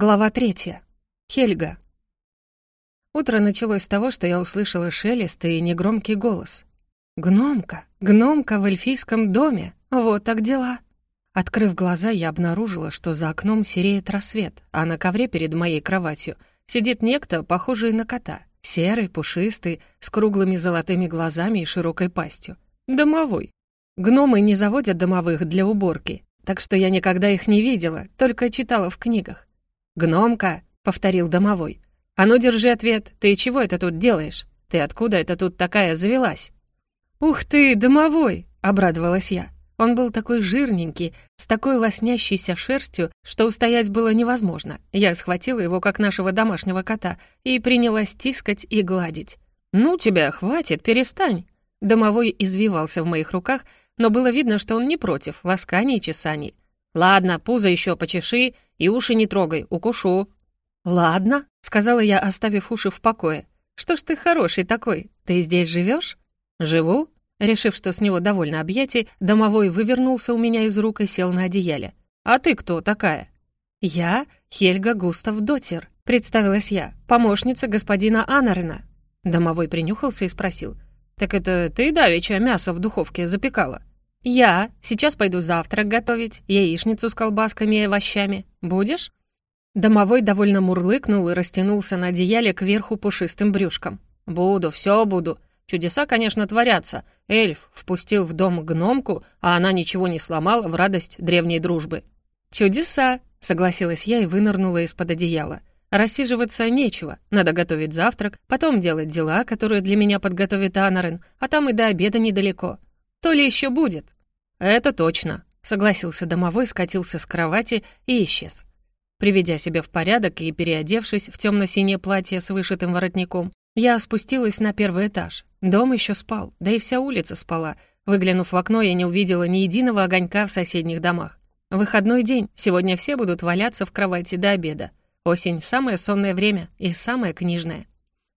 Глава третья. Хельга. Утро началось с того, что я услышала шелест и негромкий голос. «Гномка! Гномка в эльфийском доме! Вот так дела!» Открыв глаза, я обнаружила, что за окном сереет рассвет, а на ковре перед моей кроватью сидит некто, похожий на кота, серый, пушистый, с круглыми золотыми глазами и широкой пастью. Домовой. Гномы не заводят домовых для уборки, так что я никогда их не видела, только читала в книгах. «Гномка», — повторил домовой. «А ну, держи ответ. Ты чего это тут делаешь? Ты откуда это тут такая завелась?» «Ух ты, домовой!» — обрадовалась я. Он был такой жирненький, с такой лоснящейся шерстью, что устоять было невозможно. Я схватила его, как нашего домашнего кота, и принялась тискать и гладить. «Ну тебя, хватит, перестань!» Домовой извивался в моих руках, но было видно, что он не против ласканий и чесаний. «Ладно, пузо еще почеши и уши не трогай, укушу». «Ладно», — сказала я, оставив уши в покое. «Что ж ты хороший такой? Ты здесь живешь? «Живу?» Решив, что с него довольно объятий, домовой вывернулся у меня из рук и сел на одеяле. «А ты кто такая?» «Я Хельга Густав Дотер», — представилась я, помощница господина Анарена. Домовой принюхался и спросил. «Так это ты давеча мясо в духовке запекала?» «Я. Сейчас пойду завтрак готовить, яичницу с колбасками и овощами. Будешь?» Домовой довольно мурлыкнул и растянулся на одеяле кверху пушистым брюшком. «Буду, все буду. Чудеса, конечно, творятся. Эльф впустил в дом гномку, а она ничего не сломала в радость древней дружбы». «Чудеса!» — согласилась я и вынырнула из-под одеяла. Рассиживаться нечего, надо готовить завтрак, потом делать дела, которые для меня подготовит Анарен, а там и до обеда недалеко. То ли еще будет?» «Это точно», — согласился домовой, скатился с кровати и исчез. Приведя себя в порядок и переодевшись в темно-синее платье с вышитым воротником, я спустилась на первый этаж. Дом еще спал, да и вся улица спала. Выглянув в окно, я не увидела ни единого огонька в соседних домах. Выходной день, сегодня все будут валяться в кровати до обеда. Осень — самое сонное время и самое книжное.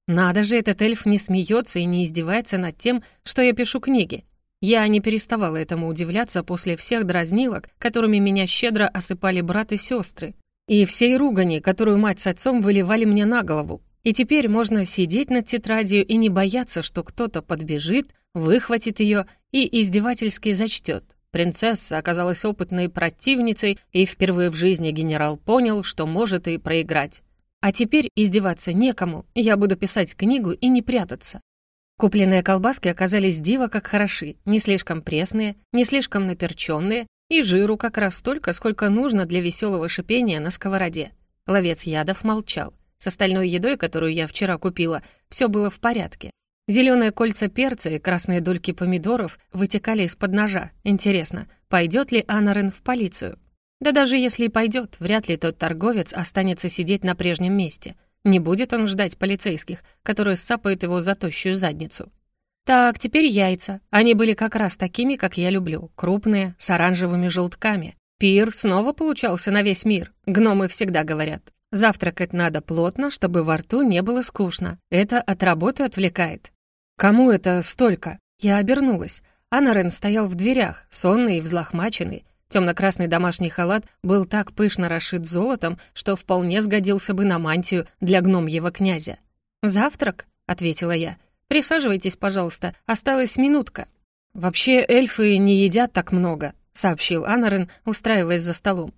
Надо же, этот эльф не смеется и не издевается над тем, что я пишу книги. Я не переставала этому удивляться после всех дразнилок, которыми меня щедро осыпали брат и сестры, и всей ругани, которую мать с отцом выливали мне на голову. И теперь можно сидеть над тетрадью и не бояться, что кто-то подбежит, выхватит ее и издевательски зачтет. Принцесса оказалась опытной противницей, и впервые в жизни генерал понял, что может и проиграть. А теперь издеваться некому, я буду писать книгу и не прятаться. Купленные колбаски оказались диво как хороши, не слишком пресные, не слишком наперченные, и жиру как раз столько, сколько нужно для веселого шипения на сковороде. Ловец ядов молчал. С остальной едой, которую я вчера купила, все было в порядке. Зеленые кольца перца и красные дольки помидоров вытекали из-под ножа. Интересно, пойдет ли Анарен в полицию? Да даже если и пойдет, вряд ли тот торговец останется сидеть на прежнем месте — не будет он ждать полицейских, которые сапают его за тощую задницу. Так, теперь яйца. Они были как раз такими, как я люблю. Крупные, с оранжевыми желтками. Пир снова получался на весь мир. Гномы всегда говорят. Завтракать надо плотно, чтобы во рту не было скучно. Это от работы отвлекает. Кому это столько? Я обернулась. Анарен стоял в дверях, сонный и взлохмаченный. Темно-красный домашний халат был так пышно расшит золотом, что вполне сгодился бы на мантию для гномьего князя. «Завтрак?» — ответила я. «Присаживайтесь, пожалуйста, осталась минутка». «Вообще эльфы не едят так много», — сообщил Анарен, устраиваясь за столом.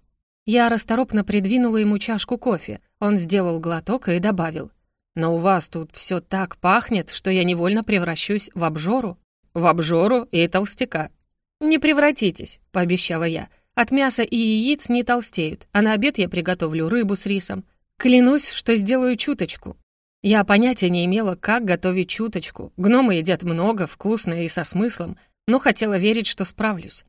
Я расторопно придвинула ему чашку кофе. Он сделал глоток и добавил. «Но у вас тут все так пахнет, что я невольно превращусь в обжору». «В обжору и толстяка», «Не превратитесь», — пообещала я. «От мяса и яиц не толстеют, а на обед я приготовлю рыбу с рисом. Клянусь, что сделаю чуточку». Я понятия не имела, как готовить чуточку. Гномы едят много, вкусно и со смыслом, но хотела верить, что справлюсь.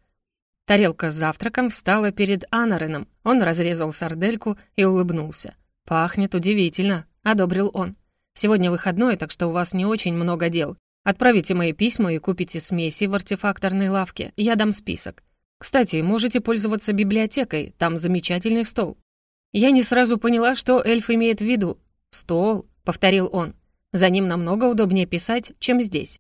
Тарелка с завтраком встала перед Анареном. Он разрезал сардельку и улыбнулся. «Пахнет удивительно», — одобрил он. «Сегодня выходной, так что у вас не очень много дел. Отправите мои письма и купите смеси в артефакторной лавке, я дам список. Кстати, можете пользоваться библиотекой, там замечательный стол». Я не сразу поняла, что эльф имеет в виду. «Стол», — повторил он. «За ним намного удобнее писать, чем здесь».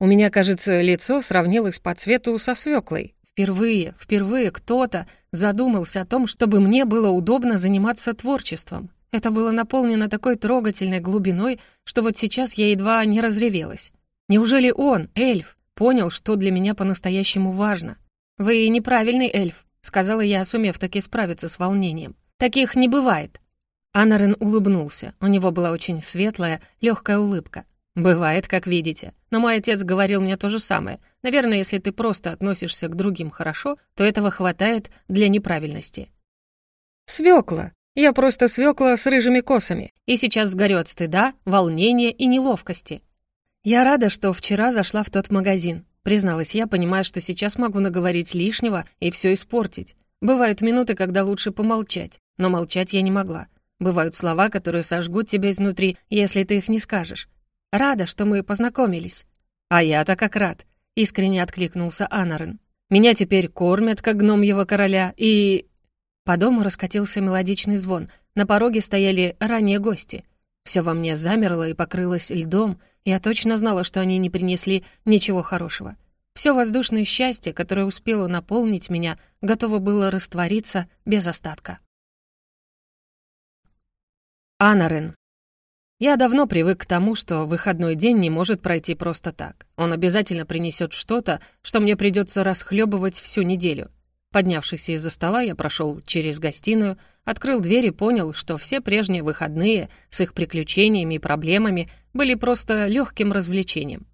У меня, кажется, лицо сравнилось по цвету со свеклой. Впервые, впервые кто-то задумался о том, чтобы мне было удобно заниматься творчеством. Это было наполнено такой трогательной глубиной, что вот сейчас я едва не разревелась. Неужели он, эльф, понял, что для меня по-настоящему важно? «Вы неправильный эльф», — сказала я, сумев таки справиться с волнением. «Таких не бывает». Анарен улыбнулся. У него была очень светлая, легкая улыбка. «Бывает, как видите. Но мой отец говорил мне то же самое. Наверное, если ты просто относишься к другим хорошо, то этого хватает для неправильности». «Свекла. Я просто свекла с рыжими косами. И сейчас сгорю от стыда, волнения и неловкости. Я рада, что вчера зашла в тот магазин. Призналась я, понимая, что сейчас могу наговорить лишнего и все испортить. Бывают минуты, когда лучше помолчать, но молчать я не могла. Бывают слова, которые сожгут тебя изнутри, если ты их не скажешь. Рада, что мы познакомились. А я-то как рад, искренне откликнулся Анарен. Меня теперь кормят, как гном его короля, и... По дому раскатился мелодичный звон. На пороге стояли ранние гости. Все во мне замерло и покрылось льдом, я точно знала, что они не принесли ничего хорошего. Все воздушное счастье, которое успело наполнить меня, готово было раствориться без остатка. Анарен. Я давно привык к тому, что выходной день не может пройти просто так. Он обязательно принесет что-то, что мне придется расхлебывать всю неделю. Поднявшись из-за стола, я прошел через гостиную, открыл дверь и понял, что все прежние выходные с их приключениями и проблемами были просто легким развлечением.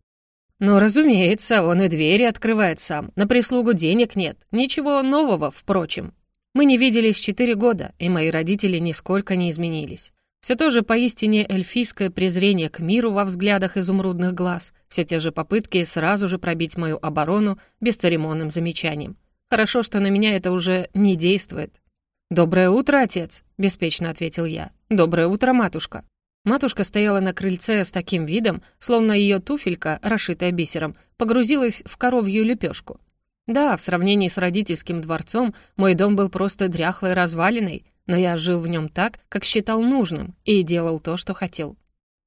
Но, разумеется, он и двери открывает сам, на прислугу денег нет, ничего нового, впрочем. Мы не виделись четыре года, и мои родители нисколько не изменились. Все то же поистине эльфийское презрение к миру во взглядах изумрудных глаз, все те же попытки сразу же пробить мою оборону бесцеремонным замечанием. Хорошо, что на меня это уже не действует. «Доброе утро, отец», — беспечно ответил я. «Доброе утро, матушка». Матушка стояла на крыльце с таким видом, словно ее туфелька, расшитая бисером, погрузилась в коровью лепешку. Да, в сравнении с родительским дворцом мой дом был просто дряхлой развалиной, но я жил в нем так, как считал нужным, и делал то, что хотел.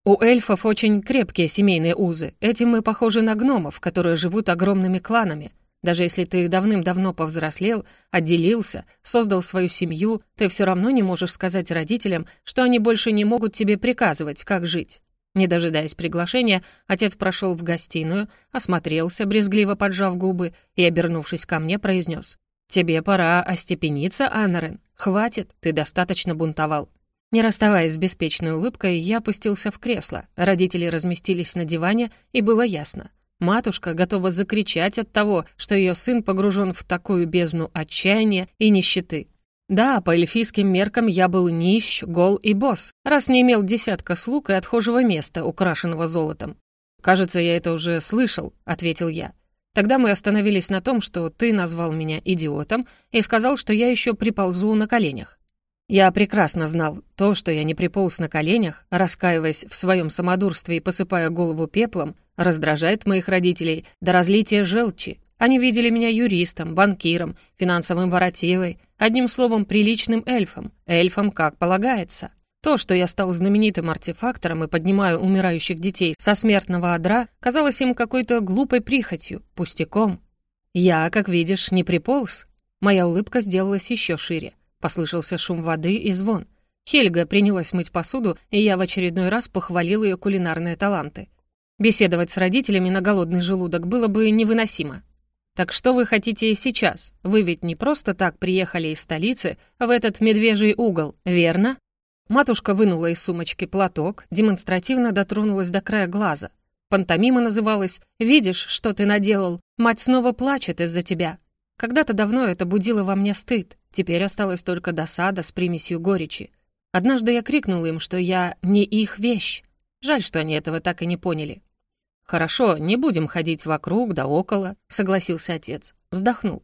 У эльфов очень крепкие семейные узы. Этим мы похожи на гномов, которые живут огромными кланами. Даже если ты давным-давно повзрослел, отделился, создал свою семью, ты все равно не можешь сказать родителям, что они больше не могут тебе приказывать, как жить. Не дожидаясь приглашения, отец прошел в гостиную, осмотрелся, брезгливо поджав губы, и, обернувшись ко мне, произнес. «Тебе пора остепениться, Анарен. Хватит, ты достаточно бунтовал». Не расставаясь с беспечной улыбкой, я опустился в кресло. Родители разместились на диване, и было ясно. Матушка готова закричать от того, что ее сын погружен в такую бездну отчаяния и нищеты. Да, по эльфийским меркам я был нищ, гол и босс, раз не имел десятка слуг и отхожего места, украшенного золотом. «Кажется, я это уже слышал», — ответил я. Тогда мы остановились на том, что ты назвал меня идиотом и сказал, что я еще приползу на коленях. Я прекрасно знал то, что я не приполз на коленях, раскаиваясь в своем самодурстве и посыпая голову пеплом, раздражает моих родителей до разлития желчи. Они видели меня юристом, банкиром, финансовым воротилой, одним словом, приличным эльфом, эльфом как полагается. То, что я стал знаменитым артефактором и поднимаю умирающих детей со смертного одра, казалось им какой-то глупой прихотью, пустяком. Я, как видишь, не приполз. Моя улыбка сделалась еще шире. Послышался шум воды и звон. Хельга принялась мыть посуду, и я в очередной раз похвалил ее кулинарные таланты. Беседовать с родителями на голодный желудок было бы невыносимо. Так что вы хотите сейчас? Вы ведь не просто так приехали из столицы в этот медвежий угол, верно? Матушка вынула из сумочки платок, демонстративно дотронулась до края глаза. Пантомима называлась «Видишь, что ты наделал? Мать снова плачет из-за тебя». Когда-то давно это будило во мне стыд, теперь осталась только досада с примесью горечи. Однажды я крикнул им, что я не их вещь. Жаль, что они этого так и не поняли. «Хорошо, не будем ходить вокруг да около», — согласился отец. Вздохнул.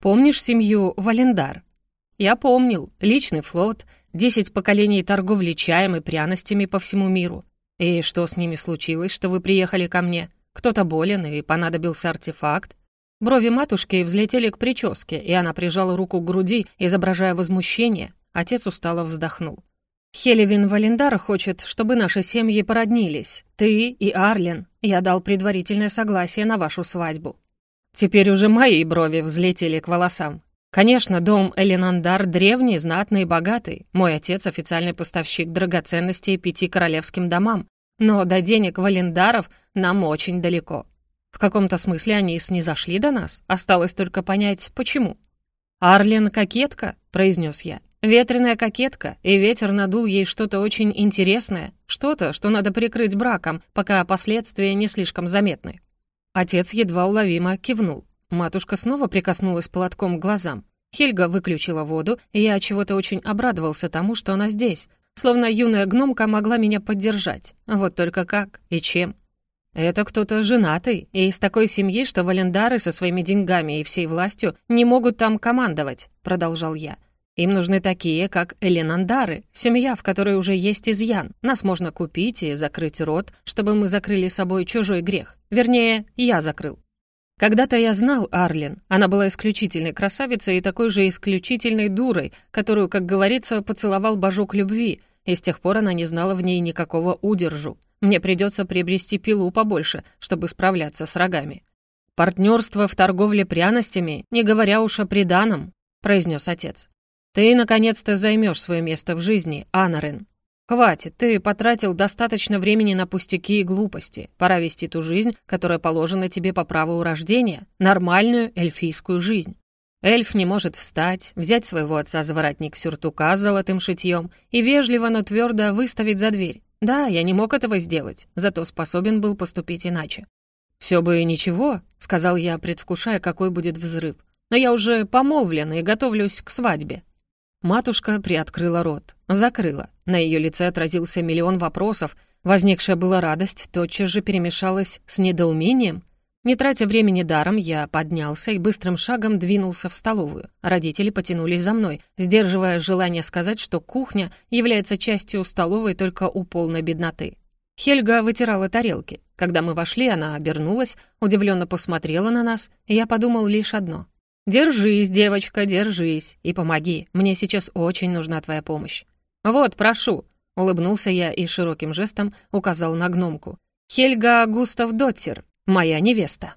«Помнишь семью Валендар?» Я помнил. Личный флот, десять поколений торговли чаем и пряностями по всему миру. И что с ними случилось, что вы приехали ко мне? Кто-то болен и понадобился артефакт? Брови матушки взлетели к прическе, и она прижала руку к груди, изображая возмущение. Отец устало вздохнул. «Хелевин Валендар хочет, чтобы наши семьи породнились. Ты и Арлен. Я дал предварительное согласие на вашу свадьбу». Теперь уже мои брови взлетели к волосам. Конечно, дом Элинандар древний, знатный и богатый. Мой отец — официальный поставщик драгоценностей пяти королевским домам. Но до денег Валендаров нам очень далеко. В каком-то смысле они снизошли до нас. Осталось только понять, почему. «Арлин — кокетка», — произнес я. «Ветреная кокетка, и ветер надул ей что-то очень интересное, что-то, что надо прикрыть браком, пока последствия не слишком заметны». Отец едва уловимо кивнул. Матушка снова прикоснулась платком к глазам. Хельга выключила воду, и я чего-то очень обрадовался тому, что она здесь, словно юная гномка могла меня поддержать. Вот только как и чем. Это кто-то женатый и из такой семьи, что валендары со своими деньгами и всей властью не могут там командовать, продолжал я. Им нужны такие, как Эленандары, семья, в которой уже есть изъян. Нас можно купить и закрыть рот, чтобы мы закрыли собой чужой грех. Вернее, я закрыл. Когда-то я знал Арлин. Она была исключительной красавицей и такой же исключительной дурой, которую, как говорится, поцеловал божок любви, и с тех пор она не знала в ней никакого удержу. Мне придется приобрести пилу побольше, чтобы справляться с рогами. «Партнерство в торговле пряностями, не говоря уж о приданом», — произнес отец. «Ты, наконец-то, займешь свое место в жизни, Анарен. Хватит, ты потратил достаточно времени на пустяки и глупости. Пора вести ту жизнь, которая положена тебе по праву рождения, нормальную эльфийскую жизнь. Эльф не может встать, взять своего отца за воротник сюртука с золотым шитьем и вежливо, но твердо выставить за дверь. Да, я не мог этого сделать, зато способен был поступить иначе. «Все бы и ничего», — сказал я, предвкушая, какой будет взрыв. «Но я уже помолвлен и готовлюсь к свадьбе». Матушка приоткрыла рот, закрыла. На ее лице отразился миллион вопросов. Возникшая была радость тотчас же перемешалась с недоумением. Не тратя времени даром, я поднялся и быстрым шагом двинулся в столовую. Родители потянулись за мной, сдерживая желание сказать, что кухня является частью столовой только у полной бедноты. Хельга вытирала тарелки. Когда мы вошли, она обернулась, удивленно посмотрела на нас, и я подумал лишь одно. «Держись, девочка, держись, и помоги. Мне сейчас очень нужна твоя помощь». «Вот, прошу», — улыбнулся я и широким жестом указал на гномку. «Хельга Густав Доттер, моя невеста».